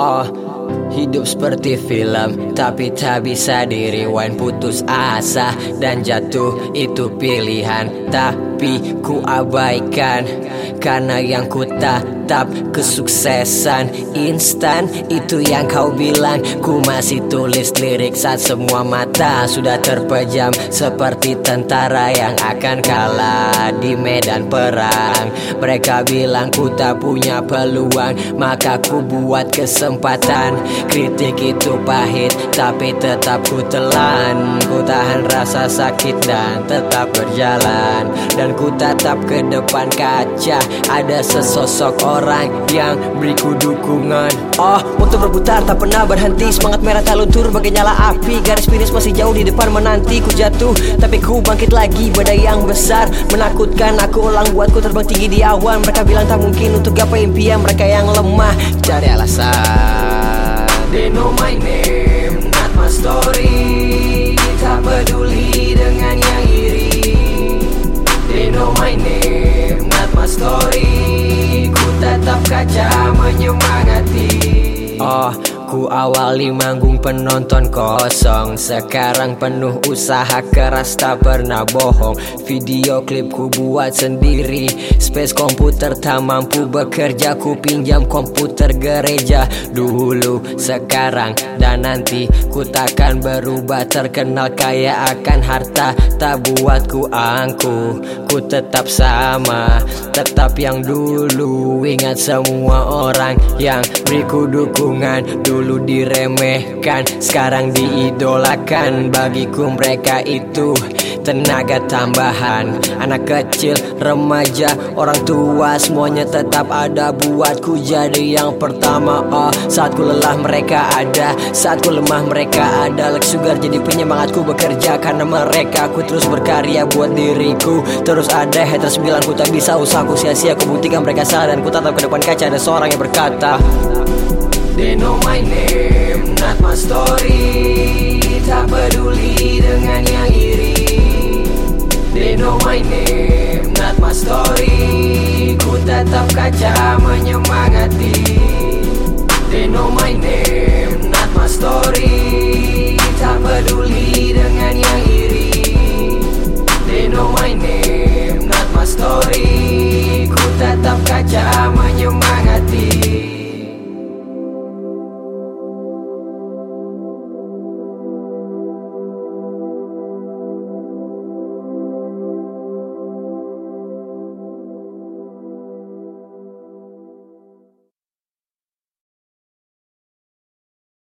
Oh, hidup seperti film Tapi tak bisa diriwan Putus asa. Dan jatuh Itu pilihan Tapi ku abaikan Karena yang ku tatap Kesuksesan instan. Itu yang kau bilang Ku masih tulis lirik saat semua mata Sudah terpejam. Seperti tentara yang akan kalah Di medan perang. Mereka bilang ku tak punya peluang Maka ku buat kesempatan. Kritik itu pahit Tapi tetap ku telan. Ku tahan rasa sakit dan tetap berjalan Dan ku tatap ke depan kaca. Ada sesosok orang yang beriku dukungan. Oh, waktu berputar tak pernah berhenti. Semangat merah tak luntur bagai nyala api. Garis finish masih jauh di depan menanti Ku jatuh, tapi ku bangkit lagi Badai yang besar. Menakutkan Aku ulang buatku terbang tinggi di awan. Mereka bilang tak mungkin untuk gapai impian Mereka yang lemah. Cari alasan ku awali manggung penonton kosong. Sekarang penuh usaha keras tak pernah bohong. Video klip ku buat sendiri. Space komputer tak mampu bekerja. Ku pinjam komputer gereja Dulu, sekarang, dan nanti. Ku takkan berubah terkenal kaya akan harta. Tak buat ku angku Ku tetap sama. Tetap yang dulu Ingat semua orang yang beriku dukungan Dulu diremehkan Sekarang diidolakan. Bagiku mereka itu tenaga tambahan. Anak kecil, remaja, orang tua Semuanya tetap ada buatku. Jadi yang pertama oh, Saat ku lelah mereka ada. Saat ku lemah mereka ada. Lex Sugar jadi penyemangatku bekerja Karena mereka. Ku terus berkarya buat diriku. Terus ada haters bilang ku tak bisa usahaku sia-sia Ku buktikan mereka salah. Dan ku tatap ke depan kaca Ada seorang yang berkata They know my name, not my story